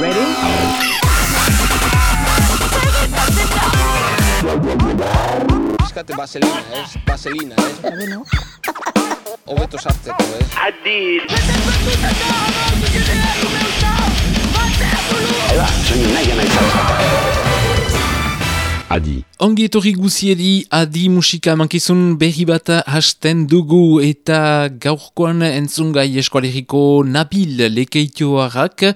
Ready? Eskate vaselina, ez? Vaselina, ez? Bueno. Hobeto sartzeko, ez? Adid. Adi. Ongi etorri guziedi adi musika mankizun berri bat hasten dugu eta gaurkoan entzungai eskualeriko Nabil lekeitioarrak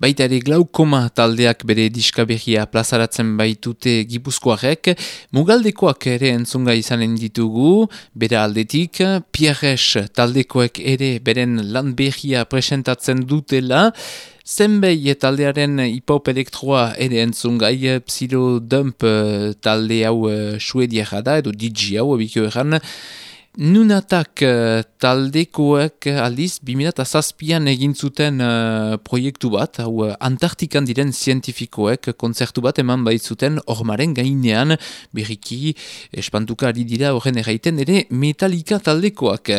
Baita ere glaukoma taldeak bere diska berria plazaratzen baitute gipuzkoarek, mugaldekoak ere entzunga izanen ditugu, bere aldetik, Pierres taldekoek ere beren lan berria presentatzen dutela, Zenbei taldearen hip-hop elektroa ere entzungai, Psilo Dump eh, talde hau suediara da, edo DJ hau abiko erran, Nunatak uh, taldekoek aldiz 2007an egin zuten uh, proiektu bat, hau Antartikan diren zientifikoek kontzertu bat eman baitzuten ormaren gainean berriki espantuka ari dira horren erraiten ere Metallica taldekoak.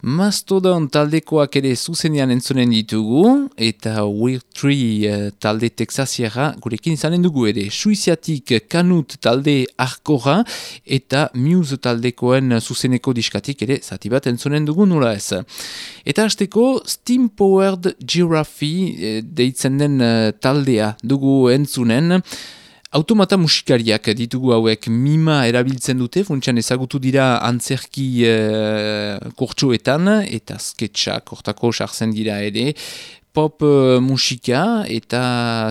Mastodon taldekoak ere zuzenean entzunen ditugu eta Weird Tree uh, talde texasiara gurekin izanen dugu ere. Suiziatik Kanut talde arkora eta Muse taldekoen zuzeneko diskatik ere zati bat entzunen dugu nola ez. Eta hasteko Steam Powered Giraffe e, deitzen den eh, taldea dugu entzunen. Automata musikariak ditugu hauek mima erabiltzen dute, funtsan ezagutu dira antzerki e, kurtsuetan, eta sketchak, hortako sartzen dira ere, pop uh, musika eta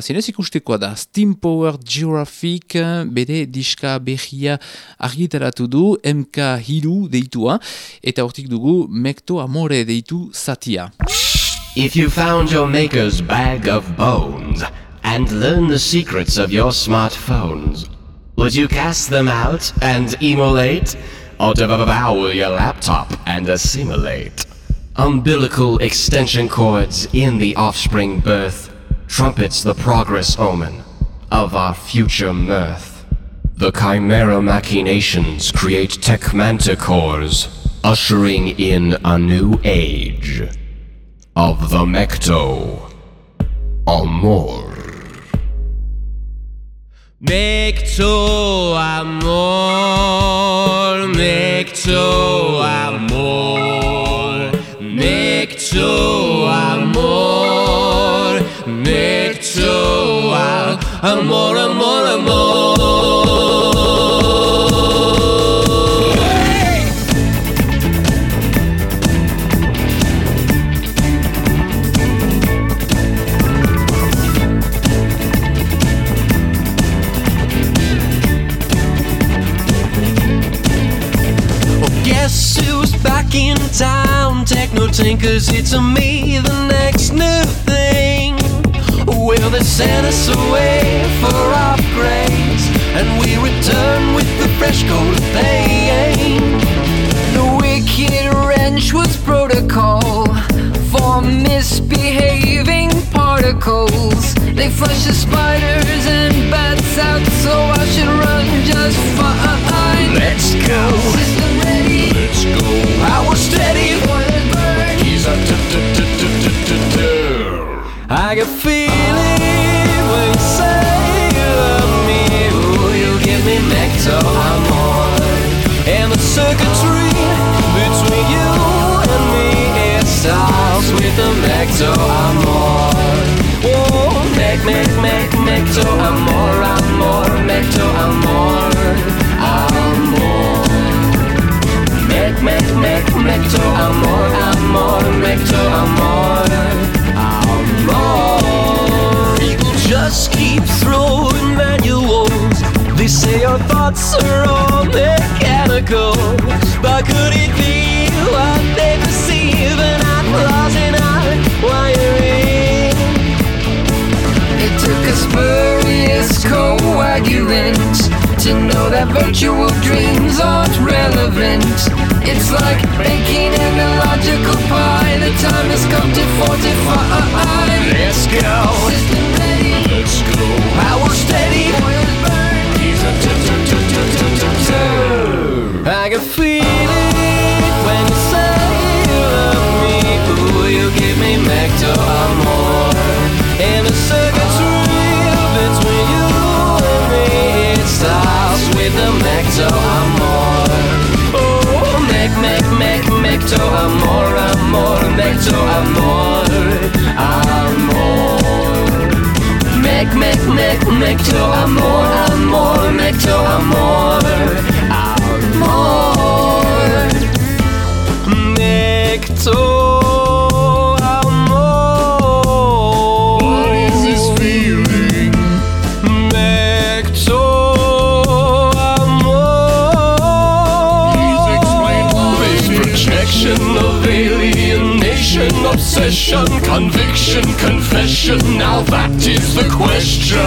zinez ikustekoa da Steam Power Giraffic bere diska behia argitaratu du MK Hiru deitua eta hortik dugu Mekto Amore deitu satia. If you found your maker's bag of bones and learned the secrets of your smartphones, would you cast them out and emulate? Or devour your laptop and assimilate? Umbilical extension cords in the offspring birth trumpets the progress omen of our future mirth. The chimera machinations create tech manticores, ushering in a new age of the Mecto Amor. Mecto Amor, Mecto Amor. Necto amor, necto amor, amor, amor. Tinkers, it's a me, the next new thing. Will they send us away for upgrades? And we return with the fresh coat of paint. The wicked wrench was protocol for misbehaving particles. They flush the spiders and bats out, so I should run just fine. Let's go. System ready, Let's go. Power steady. I can feel our are all mechanical. But could it be what they perceive and not flaws in our wiring? It took a spurious coagulant to know that virtual dreams aren't relevant. It's like baking an illogical pie. The time has come to fortify. Let's go. System ready, Let's go. Power steady. boilers burn. I can feel it when you say you love me. Ooh, you give me back to more. And the circuit's real between you and me. It starts with the back to amor. Oh, Mac, Mac, Mac, Mac to amor, amor, Mac to amor. make, make, make to amor, amor, make to amor, amor. Obsession, conviction, confession. Now that is the question.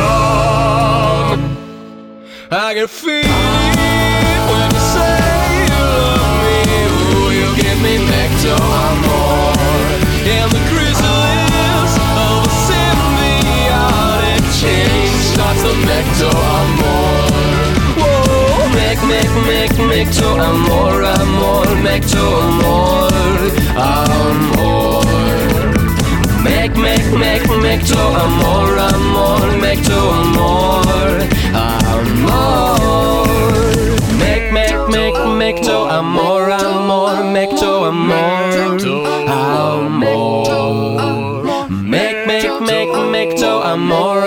I can feel it when you say you love me. Ooh, you give me nectar amor. And the chrysalis of a symbiotic change starts the nectar amor. Whoa, mec, mec, mec, mecto amor, amor, mecto amor, amor make Mek, make to amor, amor, make to amor, amor. Make, make, make, make to amor, amor, make to amor, amor. Make, make, make, make to amor.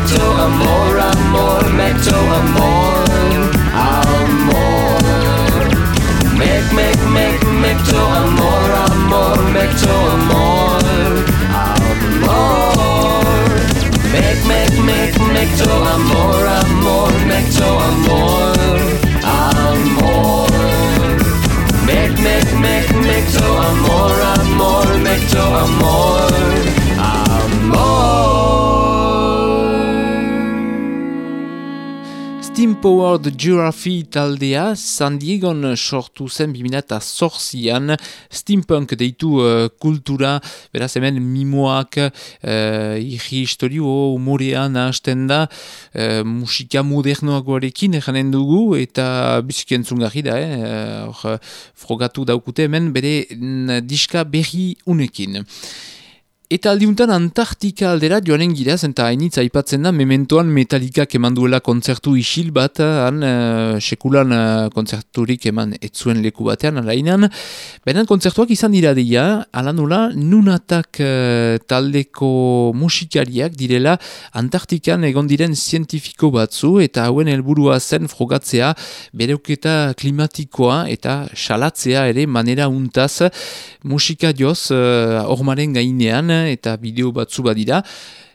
Metto amor, amor, metto amor, amor. Mek, mek, mek, mekto amor, amor, mekto amor, amor. Mek, mek, mek, mekto amor, amor, mekto amor, amor. Mek, mek, mek, mekto amor, amor, mekto amor. amor. Powered Giraffe taldea San Diegon sortu zen 2008an steampunk deitu uh, kultura, beraz hemen mimoak uh, irri historio humorean hasten da uh, musika modernoagoarekin janen dugu eta biziki entzungarri da, eh? hor frogatu daukute hemen bere diska berri unekin. Eta aldiuntan Antartika aldera joanen gira, zenta hainitz aipatzen da, mementoan Metallicak eman duela kontzertu isil bat, han uh, sekulan uh, kontzerturik eman etzuen leku batean, alainan. Benen kontzertuak izan dira dira, ala nola, nunatak uh, taldeko musikariak direla Antartikan egon diren zientifiko batzu, eta hauen helburua zen frogatzea bereuketa klimatikoa eta salatzea ere manera untaz musika joz uh, ormaren gainean, eta bideo batzu badira.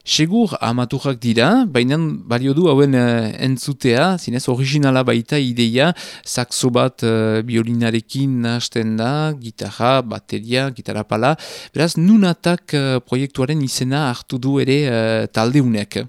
Segur amaturrak dira, baina balio du hauen uh, entzutea, zinez originala baita ideia, saxo bat uh, biolinarekin hasten da, gitarra, bateria, gitarra pala, beraz nunatak uh, proiektuaren izena hartu du ere uh, taldeunek.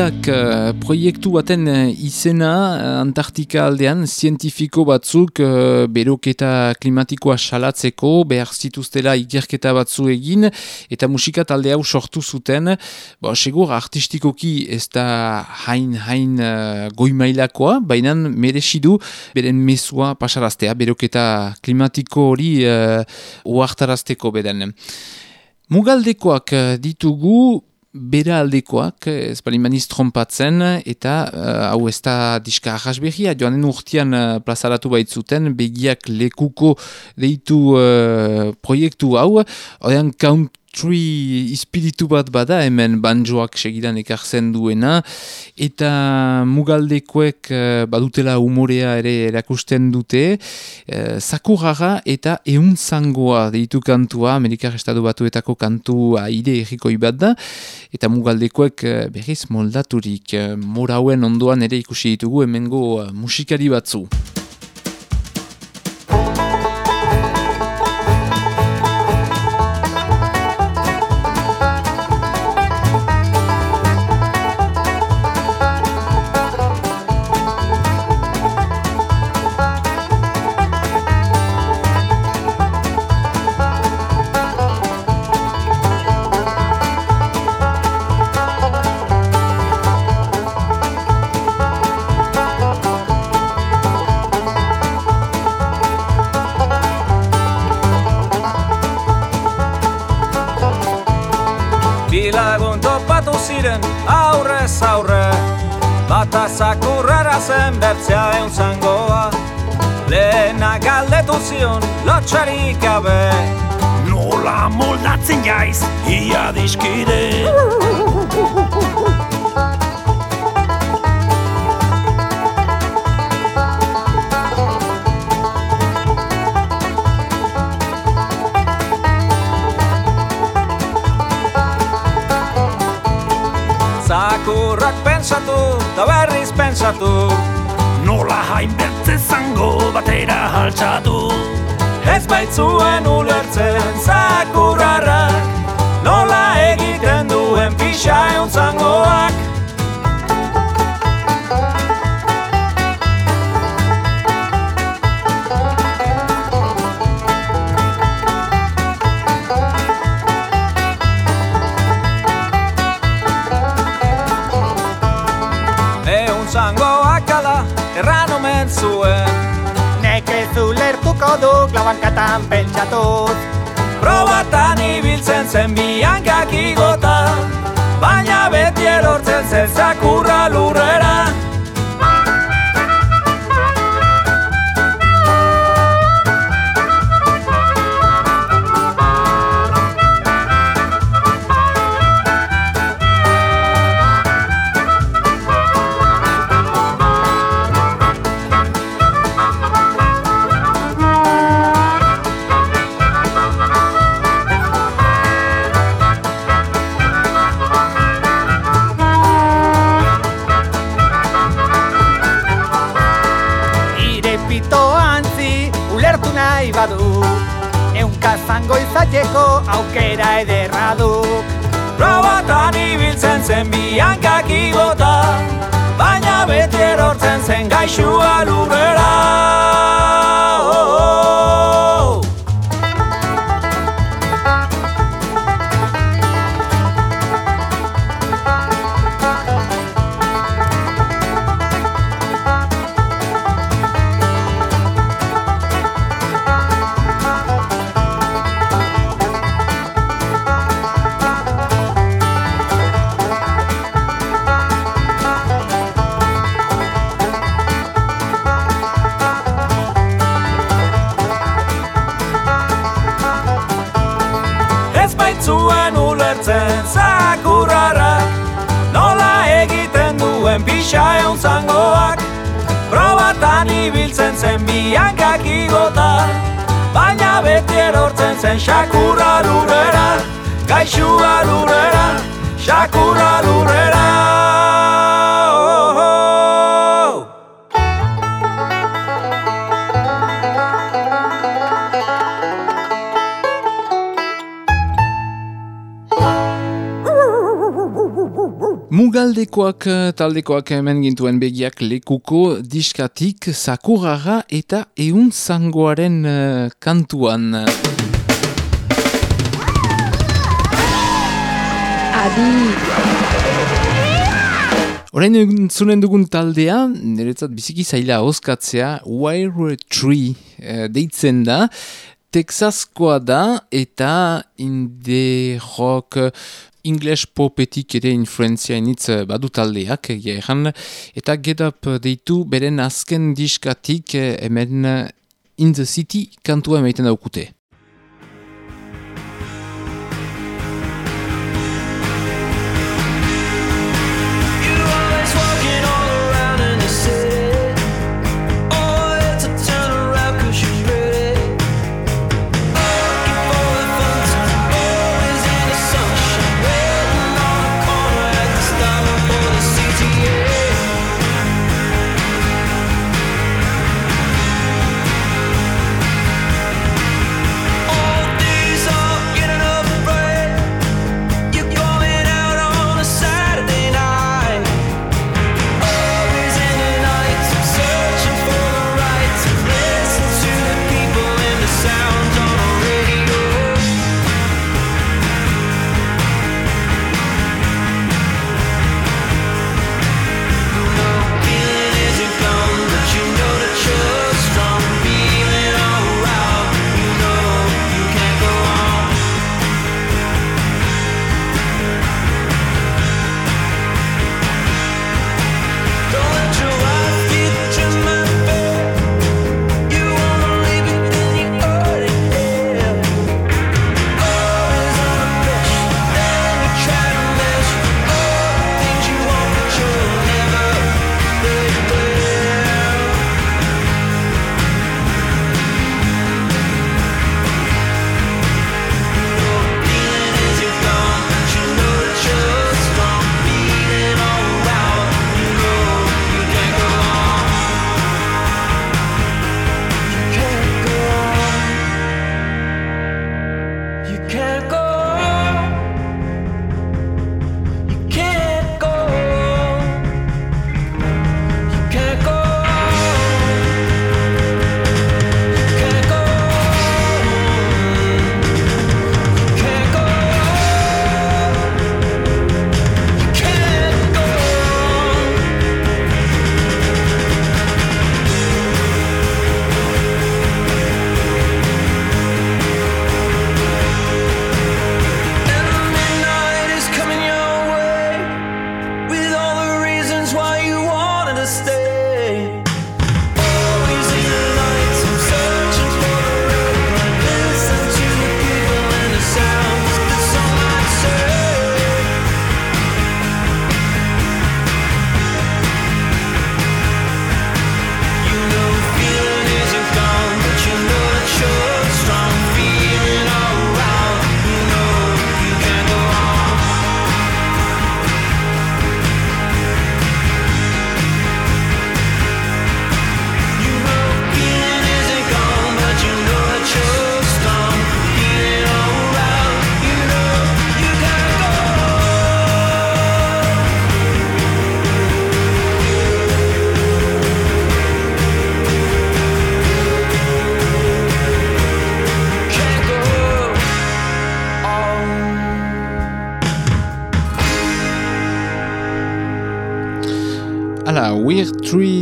Lunatak uh, proiektu baten uh, izena uh, Antartika aldean zientifiko batzuk uh, beroketa klimatikoa salatzeko behar zituztela ikerketa batzu egin eta musika talde hau sortu zuten. Bo, segur artistikoki ez da hain hain uh, goimailakoa baina meresidu beren mesua pasaraztea beroketa klimatiko hori uh, uartarazteko beden Mugaldekoak ditugu bera aldekoak, ez bali maniz trompatzen, eta uh, hau ez da diska ahasbehia, joanen urtean uh, plazaratu baitzuten, begiak lekuko deitu uh, proiektu hau, odean count Tree espiritu bat bada hemen banjoak segidan ekartzen duena eta mugaldekoek uh, badutela umorea ere erakusten dute uh, sakurara eta euntzangoa deitu kantua Amerikar Estadu Batuetako kantu aire errikoi bat da eta mugaldekoek uh, berriz moldaturik uh, morauen ondoan ere ikusi ditugu hemengo musikari batzu. Ulertuko du glabankatan pentsatuz. Probatan ibiltzen zen biankak igota Baina beti erortzen zen zakurra lurrera zen biankak igota Baina beti erortzen zen gaixua zen biankak igota Baina beti erortzen zen xakurra lurrera Gaixua lurrera, xakurra lurrera Mugaldekoak eh, taldekoak hemen gintuen begiak lekuko diskatik sakurara eta eun zangoaren eh, kantuan. Adi. Orain entzunen dugun taldea, niretzat biziki zaila oskatzea, Wire Tree eh, deitzen da, Texaskoa da eta indie rock English popetik ere influenzia initz eh, badu taldeak egeran, eta Get Up deitu beren azken diskatik eh, hemen In the City kantua emaiten daukute.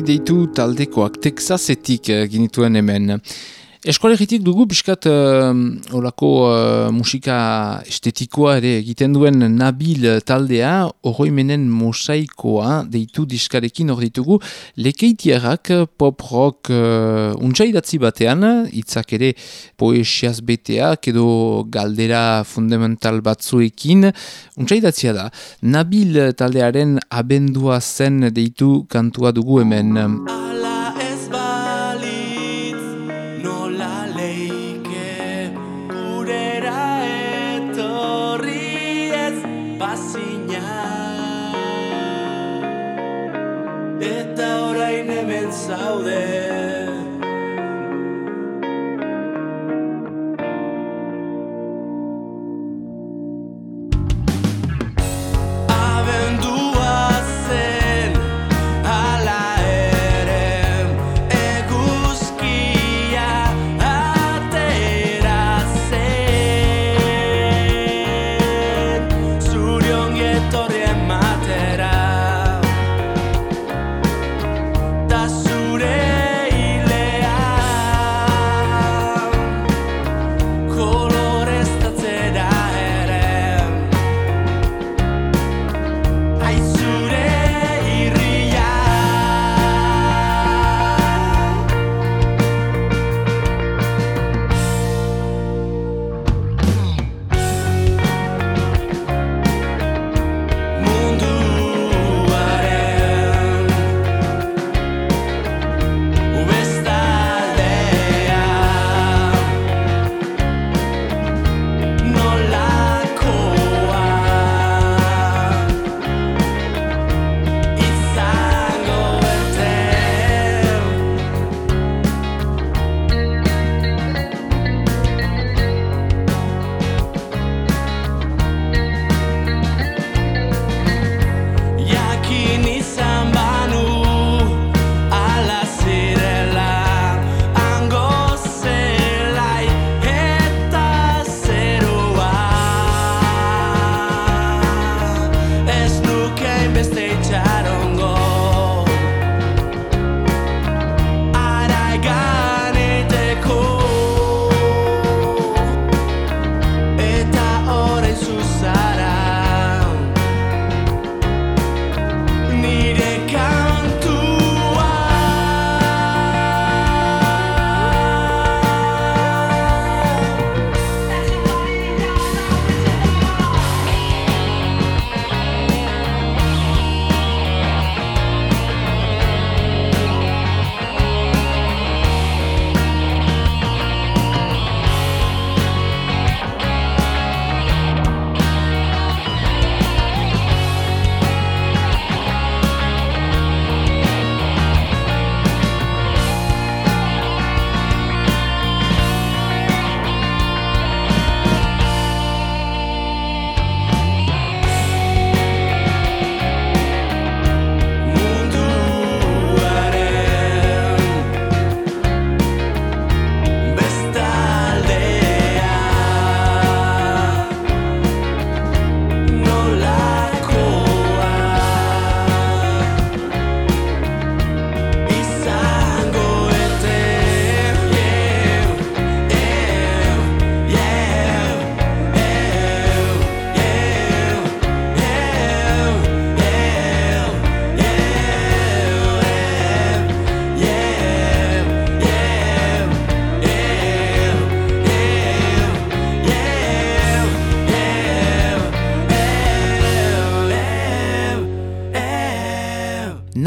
Deitu taldekoak Texasetik uh, ginituen hemen. Eskolegitik dugu biskat uh, olako uh, musika estetikoa ere egiten duen nabil taldea, oroimenen mosaikoa deitu diskarekin hor ditugu, lekeitiarrak pop rock uh, untsaidatzi batean, hitzak ere poesiaz beteak edo galdera fundamental batzuekin, untsaidatzia da. Nabil taldearen abendua zen deitu kantua dugu hemen. zaude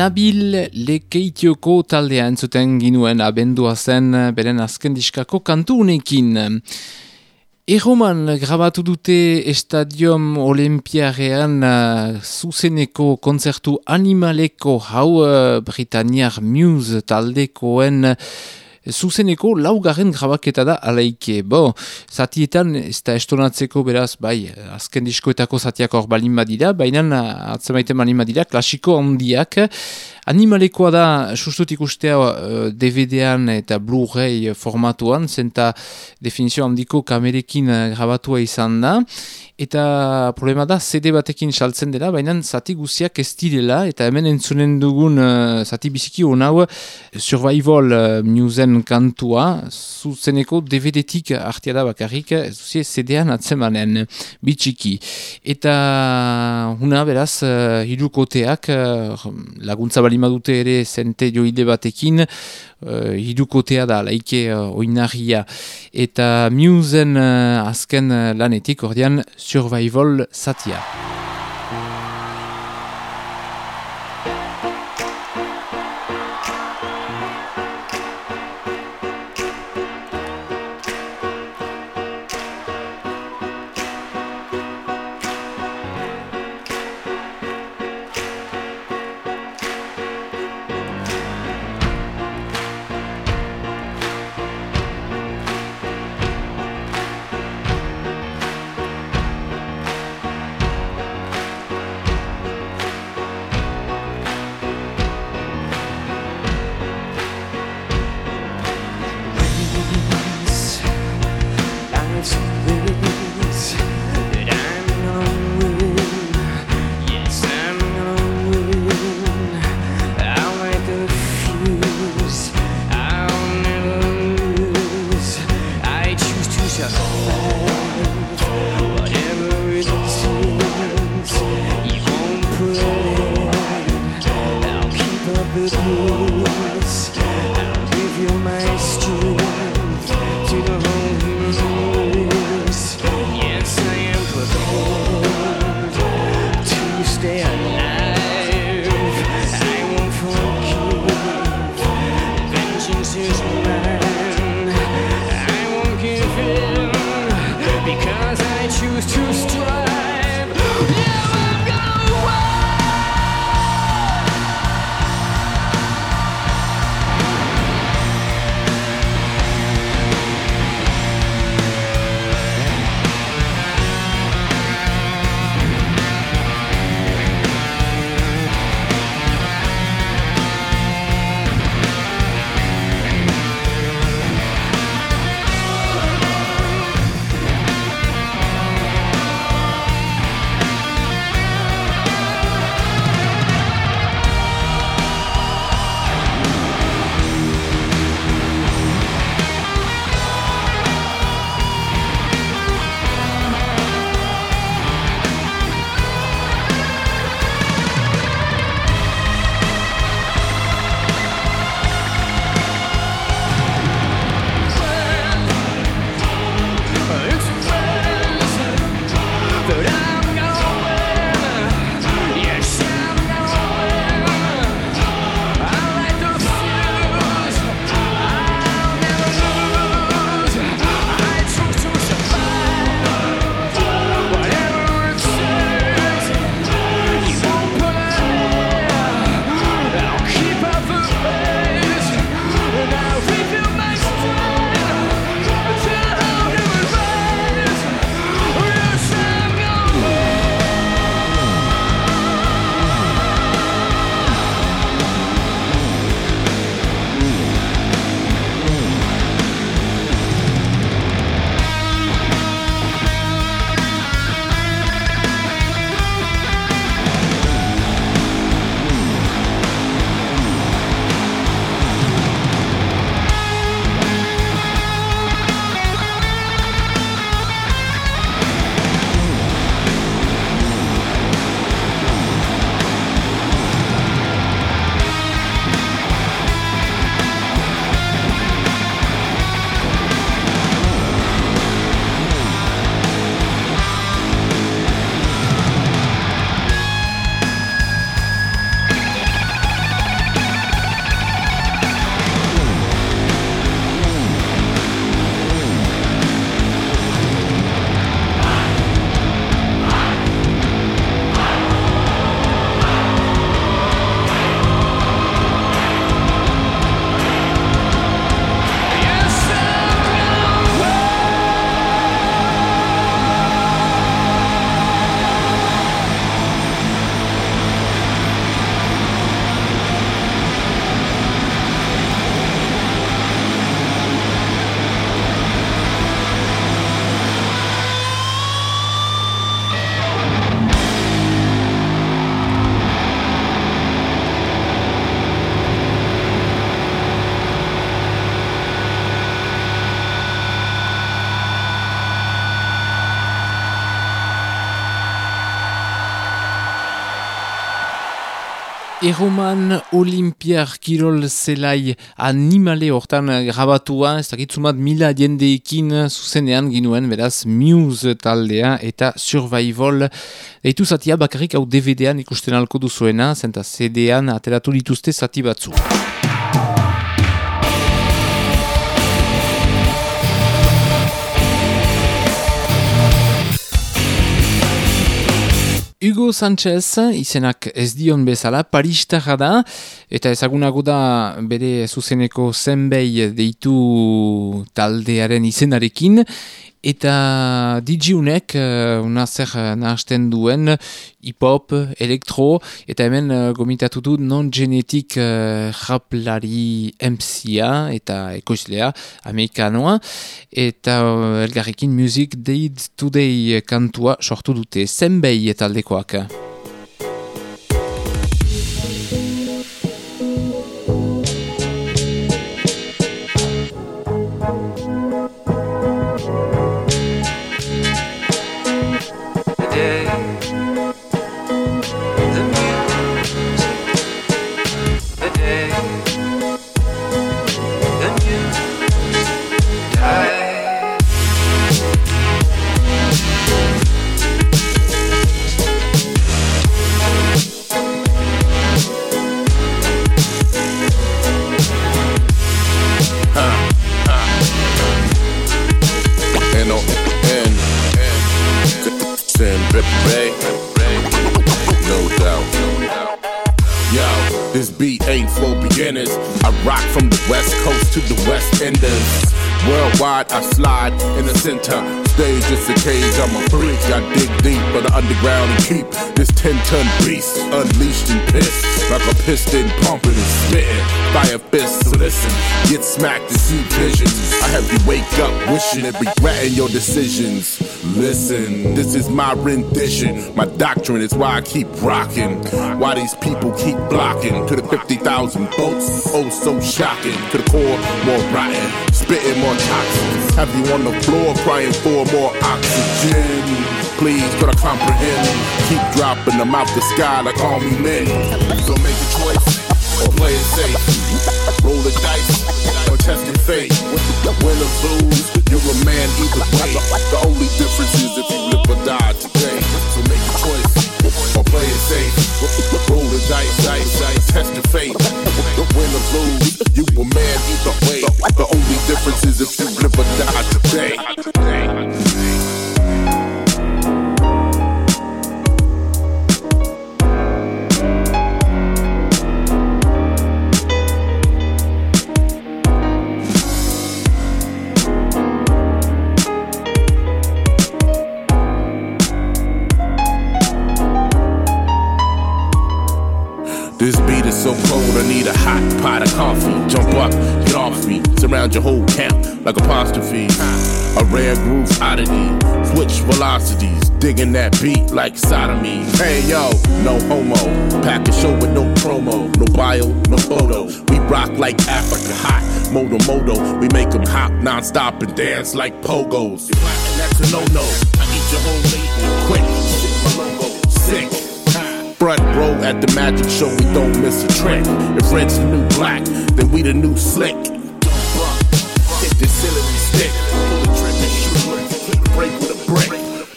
Nabil Lekeitioko taldea entzuten ginuen abendua zen beren azken diskako kantu unekin. Erroman grabatu dute Estadium Olimpiarean uh, zuzeneko konzertu animaleko hau uh, Britanniar Muse taldekoen zuzeneko laugarren grabaketa da alaike. Bo, zatietan ez da estonatzeko beraz, bai, azken diskoetako zatiak hor balin badira, baina atzemaiten balin badira, klasiko handiak, Animalekoa da, sustutik ustea uh, DVD-an eta Blu-ray formatuan, zenta definizio handiko kamerekin uh, grabatua izan da, eta problema da CD batekin saltzen dela, baina zati guziak ez direla, eta hemen entzunen dugun uh, zati biziki honau Survival uh, Newsen kantua, zuzeneko DVD-tik artia da bakarrik, zuzie CD-an atzemanen, bitxiki. Eta huna beraz, uh, hirukoteak uh, laguntza balima dute ere zente joide batekin, uh, hirukotea da, laike uh, oinarria. Eta Musen uh, azken uh, lanetik, ordean, Survival Satya. i choose to Erroman Olimpiar Kirol Zelai animale hortan grabatua, ez dakitzumat mila diendeekin zuzenean ginuen, beraz Muse taldea eta Survival. Eitu zatia bakarrik hau DVD-an ikusten alko duzuena, zenta CD-an ateratu dituzte zati batzu. Hugo Sanchez, izenak ez dion bezala, paristarra da, eta ezagunago da bere zuzeneko zenbei deitu taldearen izenarekin, Eta digiunek, uh, una zer uh, nahazten duen, hip-hop, elektro, eta hemen uh, gomitatu du non-genetik uh, raplari MC-a eta ekoizlea, amerikanoa, eta uh, elgarrekin Music Day Today kantua sortu dute, zenbei contenders etaldekoak. I slide in the center. Stage is a cage, I'm a freak. I dig deep for the underground and keep this 10 ton beast unleashed and pissed. Like a piston pumping and spitting. Fire fists, so listen, get smacked and see visions. I have you wake up wishing and regretting your decisions. Listen, this is my rendition. My doctrine is why I keep rocking. Why these people keep blocking. To the 50,000 volts, oh so shocking. To the core, more rotten. Spitting more toxins. Have you on the floor crying for more oxygen? Please, could I comprehend? Keep dropping them out the sky like all me men. So make a choice or play it safe. Roll the dice or test your fate. Win or lose, you're a man either way. The only difference is if you live or die today. So make a choice or play it safe. Roll the dice, dice, dice, test your fate. Win or lose, you a man either way. The only difference is if you live or die today. So cold, I need a hot pot of coffee. Jump up, get off me, surround your whole camp like apostrophe. A rare groove oddity, switch velocities, digging that beat like sodomy. Hey yo, no homo, pack a show with no promo, no bio, no photo. We rock like Africa, hot, moto moto. We make them hop non-stop and dance like pogos. And that's a no-no. I eat your whole label quick. Front row at the magic show, we don't miss a trick. If red's the new black, then we the new slick. Hit the celery stick, pull the trigger, shoot, break with a brick.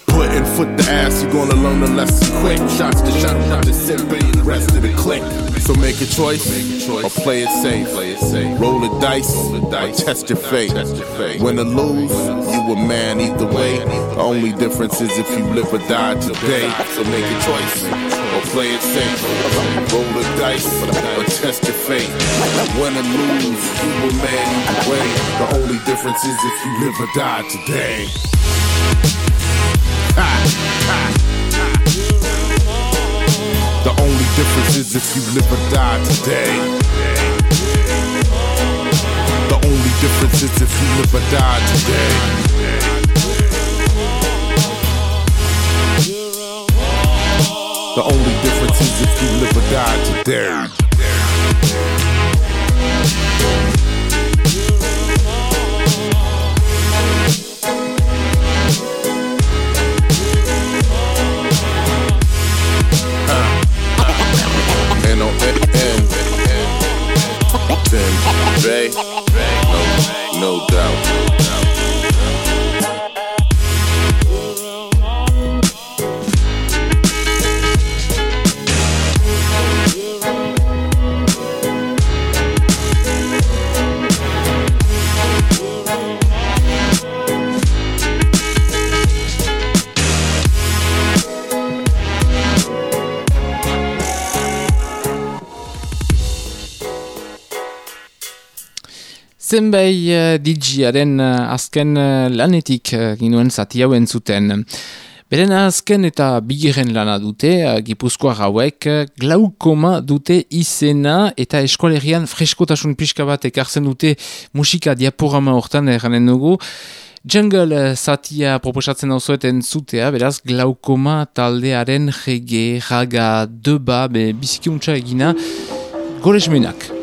Putting foot the ass, you gonna learn the lesson quick. Shots to shot, shot to and the rest of the click. So make a choice, or play it safe. Roll the dice, or test your fate. Win or lose, you a man either way. The only difference is if you live or die today. So make a choice or play it safe. Roll the dice or test your fate. Win or lose, you a man either way. The only difference is if you live or die today. The only difference is if you live or die today. The only difference is if you live or die today. The only difference is if you live or die today. No doubt. Zenbei uh, DJaren uh, azken uh, lanetik ginuen zati hau entzuten. Beren azken eta bigiren lana dute, gipuzkoa hauek, glaukoma dute izena eta eskualerian freskotasun pixka bat ekartzen dute musika diaporama hortan eranen dugu. Jungle zatia proposatzen hau zutea, beraz, glaukoma taldearen jege, jaga, deba, be, bizikiuntza egina, goresmenak.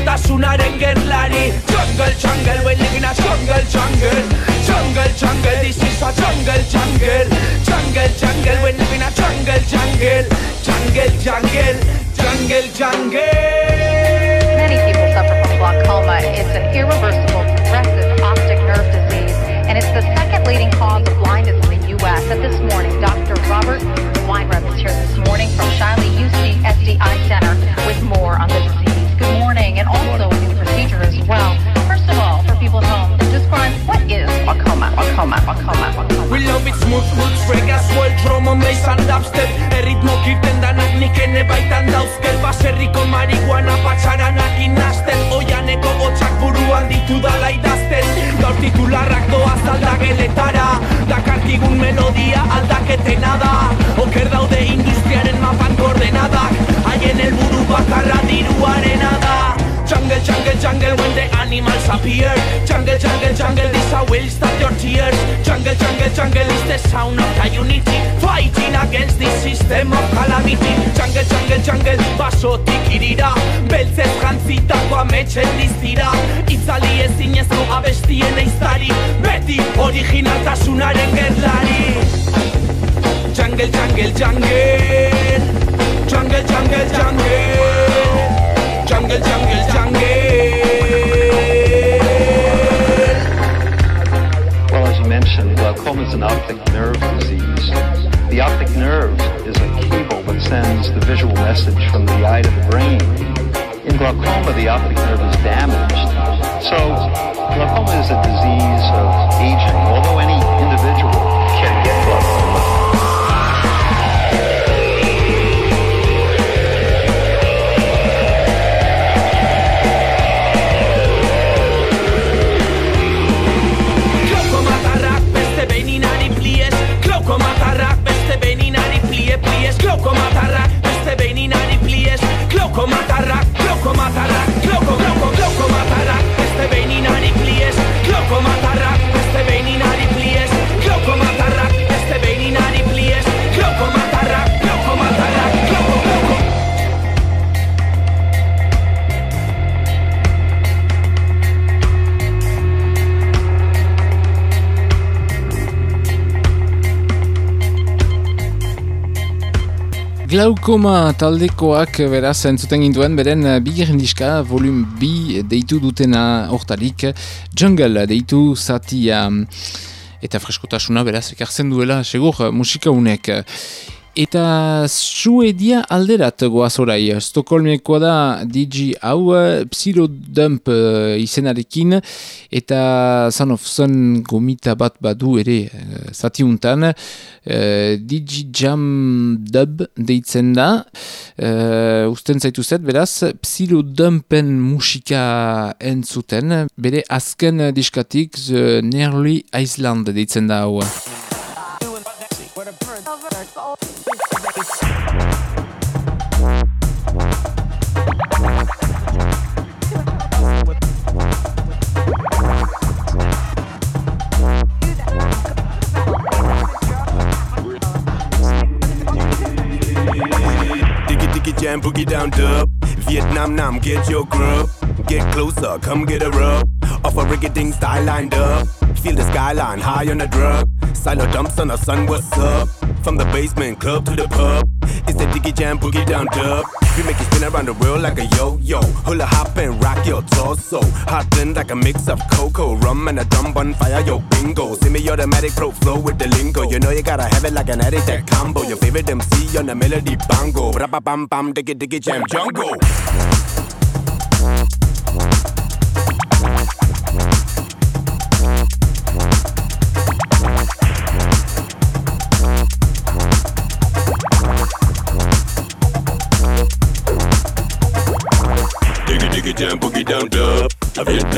Originaltasunaren gerlari Jungle, jungle, we live in a jungle, jungle Jungle, jungle, this is a jungle, jungle Jungle, jungle, we live in a jungle, jungle Jungle, jungle, jungle, jungle Many people suffer from glaucoma. It's an irreversible, progressive optic nerve disease, and it's the second leading cause of blindness in the U.S. And this morning, Dr. Robert Weinreb is here this morning from Shiley UC SDI Center with more on the disease. And also new procedure as well. First of all, for people at home, describe what is glaucoma, glaucoma, glaucoma, glaucoma. We love it smooth roots, reggae, swell, drum, and bass and dubstep. Erritmo kirten danak nik ene baitan dauzker Baserriko marihuana patxaranak inazten. Oianeko gotxak buruan ditu dala idazten. Gaur titularrak doaz aldageletara. Dakarkigun melodia aldaketena da Oker daude industriaren mapan koordenadak. Haien helburu bakarra diruarena da Jungle, jungle, jungle when the animals appear. Jungle, jungle, jungle, this will stop your tears. Jungle, jungle, jungle is the sound of the unity Fighting against this system of calamity. Jungle, jungle, jungle, basotik irira Beltzez jantzitako ametxen diztira. Itzali ezinezko abestien eiztari. Beti originaltasunaren gerlari. Jungle, jungle, jungle. Jungle, jungle, jungle Jungle, jungle, jungle Well, as you mentioned, glaucoma is an optic nerve disease. The optic nerve is a cable that sends the visual message from the eye to the brain. In glaucoma, the optic nerve is damaged. So, glaucoma is a disease of aging, although any Glaukoma taldekoak beraz entzuten gintuen beren eh, bigarren diska volum bi deitu dutena hortarik jungle deitu zatia eta freskotasuna beraz ekartzen duela segur musika unek Eta suedia alderat goaz orai. Stokholmekoa da DJ hau Psylodump uh, izenarekin eta Son of Sun gomita bat badu ere uh, zatiuntan. Uh, DJ Jam Dub deitzen da. Uh, usten zaitu zet, beraz, Psylodumpen musika entzuten. Bere azken diskatik The Nearly Island deitzen da hau. Jam boogie down dub. Vietnam Nam, get your grub. Get closer, come get a rub. Off a rigging style lined up. Feel the skyline high on a drug. Silo dumps on the sun, what's up? From the basement club to the pub. It's the diggy jam boogie down dub. We make you spin around the world like a yo-yo. Hula hop and rock your torso. Hot blend like a mix of cocoa, rum and a dumb bonfire, yo bingo. Semi-automatic pro flow with the lingo. You know you gotta have it like an addict that combo. Your favorite MC on the melody bongo. Bra bam bam diggy diggy jam jungle.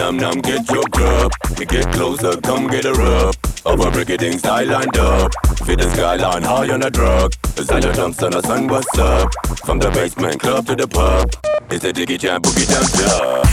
A Vietnam Nam get your grub. Get closer, come get a rub. A brigading style lined up. Fit the skyline high on a drug. The dumps on the sun, what's up? From the basement club to the pub. It's a diggy jam boogie jam.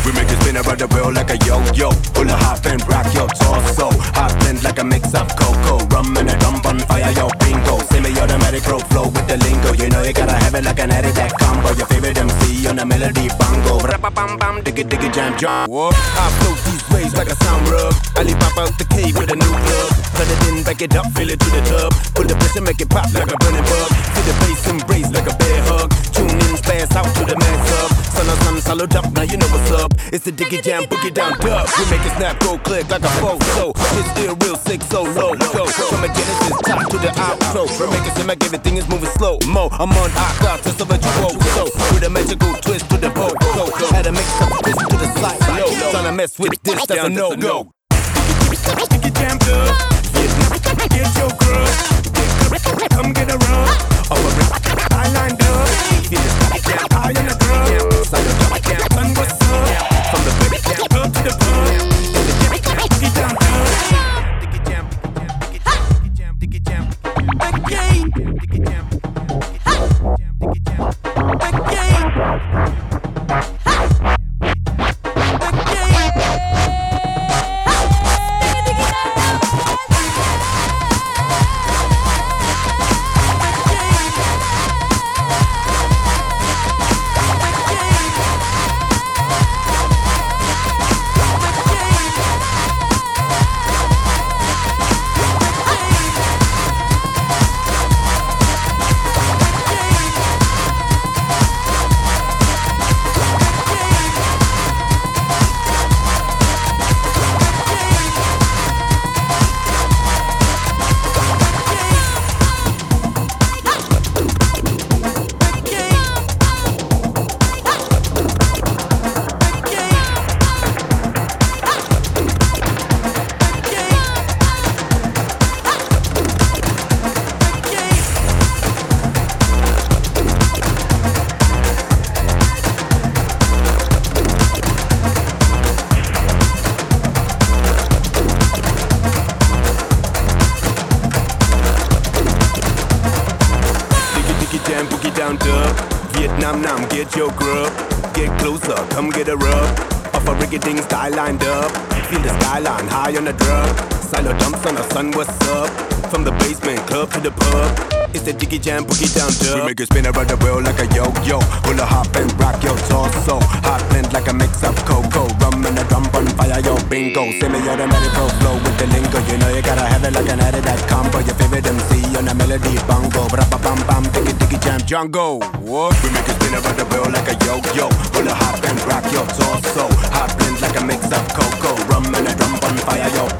We make it spin around the world like a yo-yo. Pull a hop and rock your torso. Hot blend like a mix of cocoa. Rum and a dump on fire, yo bingo. Semi-automatic pro flow with the lingo. You know you gotta have it like an addict that combo. Your favorite MC on a melody bongo. Bam bam diggy diggy jam jam. Whoop. I float these waves like a sound rub. Pop out the cave with a new plug. Cut it in, back it up, fill it to the tub. Put the pressure, make it pop like a burning bug. See the bass embrace like a bear hug. Tune in, fast out to the man sub. Of sun, solid up, now you know what's up. It's the diggy jam, boogie down dub. We make it snap, go click like a photo. It's still real sick, so low. Go from a Genesis top to the outro. We make it seem like everything is moving slow. Mo, I'm on hot to virtual. So with a magical twist to the boat. So had to make some twist to the side. Trying to mess with this, that's a no go. Diggy jam dub. Get your grub. Bingo. Semi-automatic pro flow with the lingo. You know you gotta have it like an addict that combo. Your favorite MC on a melody bongo. Bra ba bam bam, diggy diggy jam jungle. What? We make it spin around the world like a yo-yo. Pull a hop and rock your torso. Hot blend like a mix of cocoa, rum and a drum bonfire, yo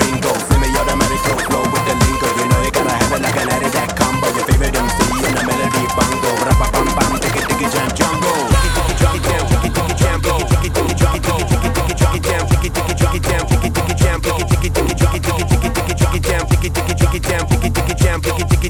ticky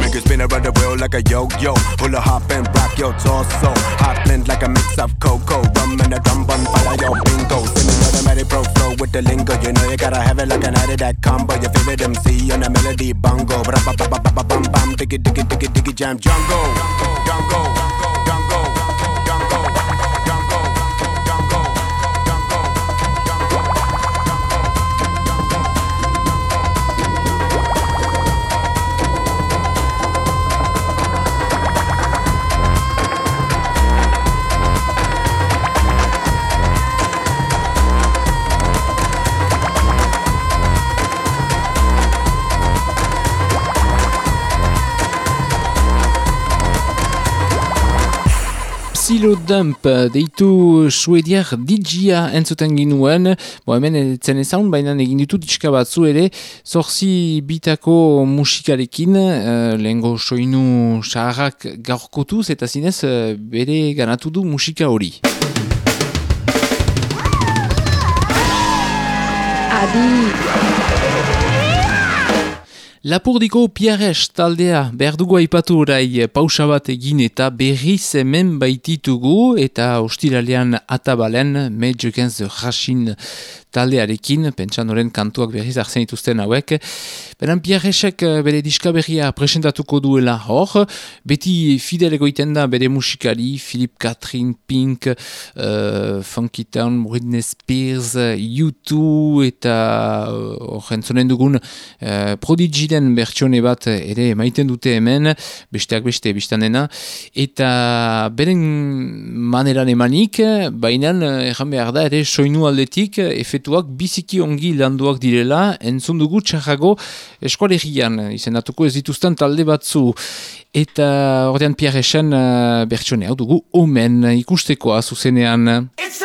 Make it spin around the world like a yo-yo Pull a hop and rock your torso Hot blend like a mix Like an of that combo, your favorite MC on a melody bongo. Ba ba ba ba ba bam bam, diggy diggy diggy diggy jam, jungle, jungle. Silo Dump deitu suediak DJa entzuten ginuen, bo hemen etzen ezaun, baina egin ditu diska batzu ere, zorzi bitako musikarekin, uh, lehengo soinu saharrak gaurkotuz, eta zinez uh, bere ganatu du musika hori. Adi. Lapurdiko Piares taldea behar dugu aipatu orai pausa bat egin eta berriz hemen baititugu eta ostiralean atabalen Mage Against the taldearekin, pentsanoren kantuak berriz arzen ituzten hauek. Beran Piaresek bere diska berria presentatuko duela hor, beti fidel egoiten da bere musikari, Philip Catherine, Pink, uh, Funky Town, Britney Spears, U2 eta horren uh, zonen dugun uh, Prodigy den bertsione bat ere maiten dute hemen, besteak beste biztanena, eta beren maneran emanik, baina erran behar da ere soinu aldetik, efetuak biziki ongi landuak direla, entzun dugu txarrago eskualegian, izendatuko ez dituzten talde batzu, eta ordean Pierresen uh, bertsione hau dugu omen ikustekoa zuzenean. It's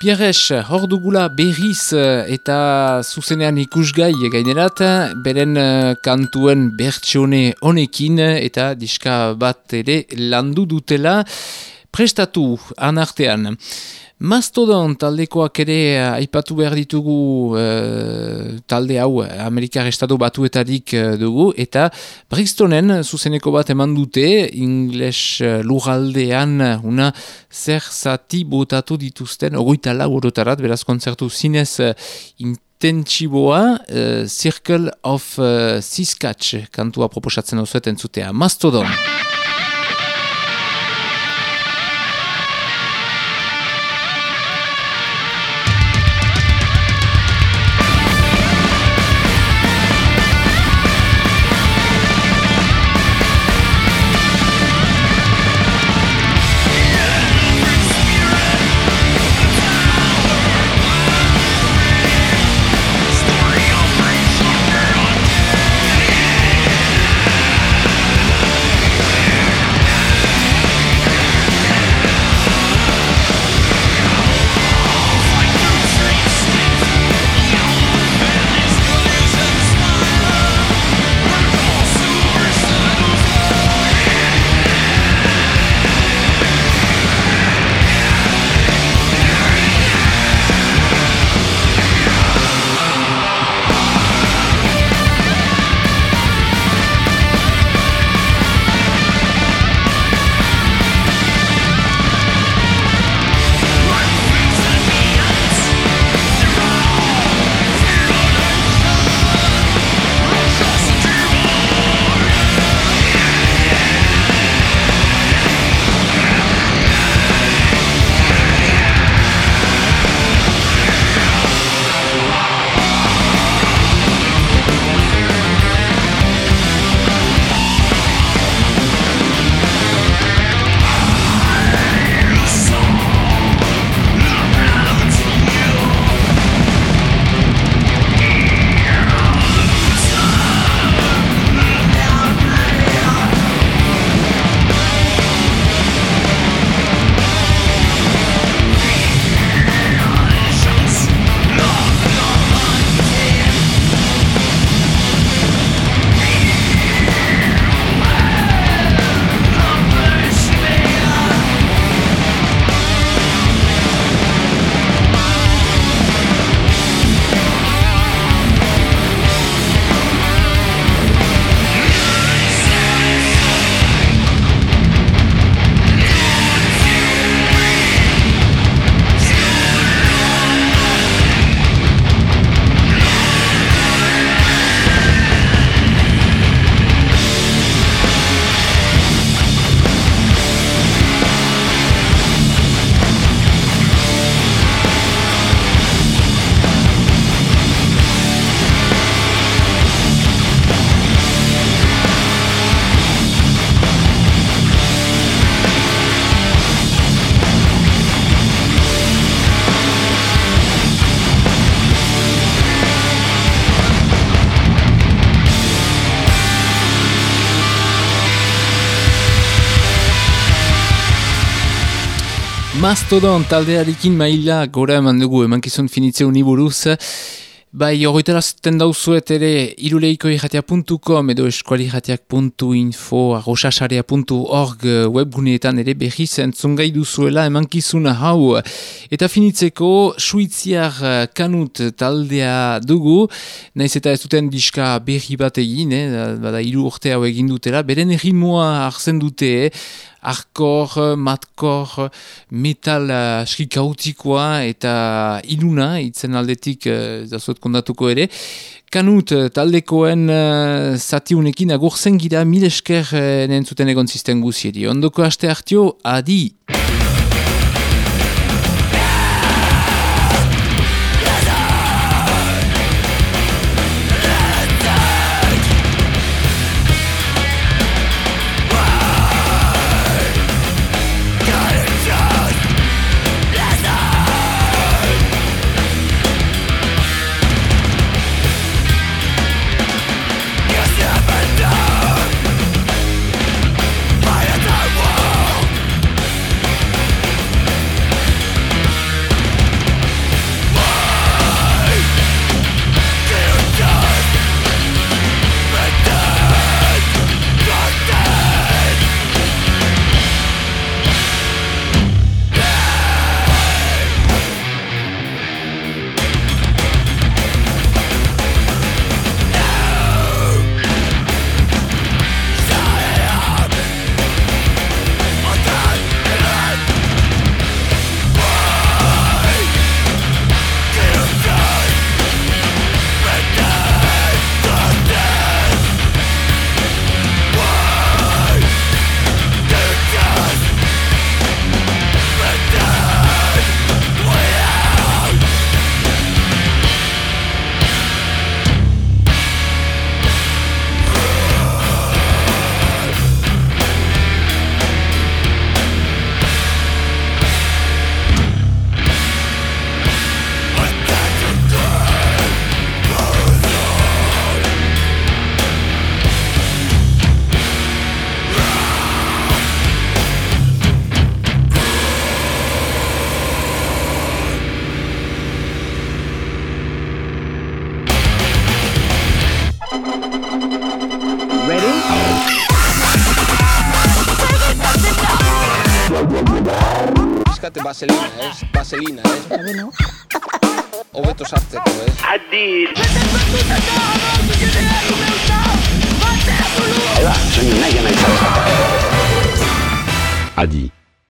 Pierres, hor dugula berriz eh, eta zuzenean ikusgai gainerat, beren eh, kantuen bertsione honekin eta diska bat ere landu dutela prestatu anartean. Mastodon taldekoak ere eh, aipatu behar ditugu uh, talde hau Amerikar Estado batuetarik uh, dugu eta Brixtonen zuzeneko bat eman dute Ingles lugaldean una zer zati botatu dituzten ogoita lau orotarat beraz kontzertu zinez intentsiboa uh, Circle of uh, Siskatch kantua proposatzen osueten zutea Mastodon Mastodon taldearekin maila gora eman dugu emankizun finitze uniburuz. Bai, horretara zuten dauzuet ere iruleikoirratia.com edo eskualirratiak.info arrosasarea.org webguneetan ere behi zentzun gai duzuela emankizuna hau. Eta finitzeko, suitziar kanut taldea dugu, naiz eta ez duten diska berri bat egin, eh? bada iru urte hau egin dutela, beren erritmoa hartzen dute, eh? Arkor, matkor, metal aski uh, kautikoa eta iluna, itzen aldetik uh, zazuet kondatuko ere. Kanut uh, taldekoen uh, zatiunekin agurzen gira mil esker uh, nentzuten egon zisten guziedi. Ondoko aste hartio, adi!